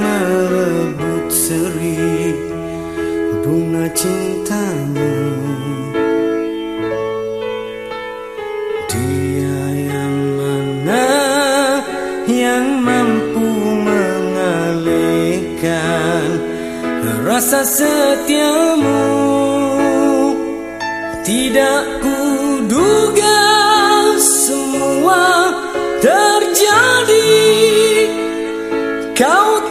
merebut seri bunga cintamu. Dia yang mana yang mampu mengalihkan rasa setiamu? Tidak kuduga semua terjadi. Kau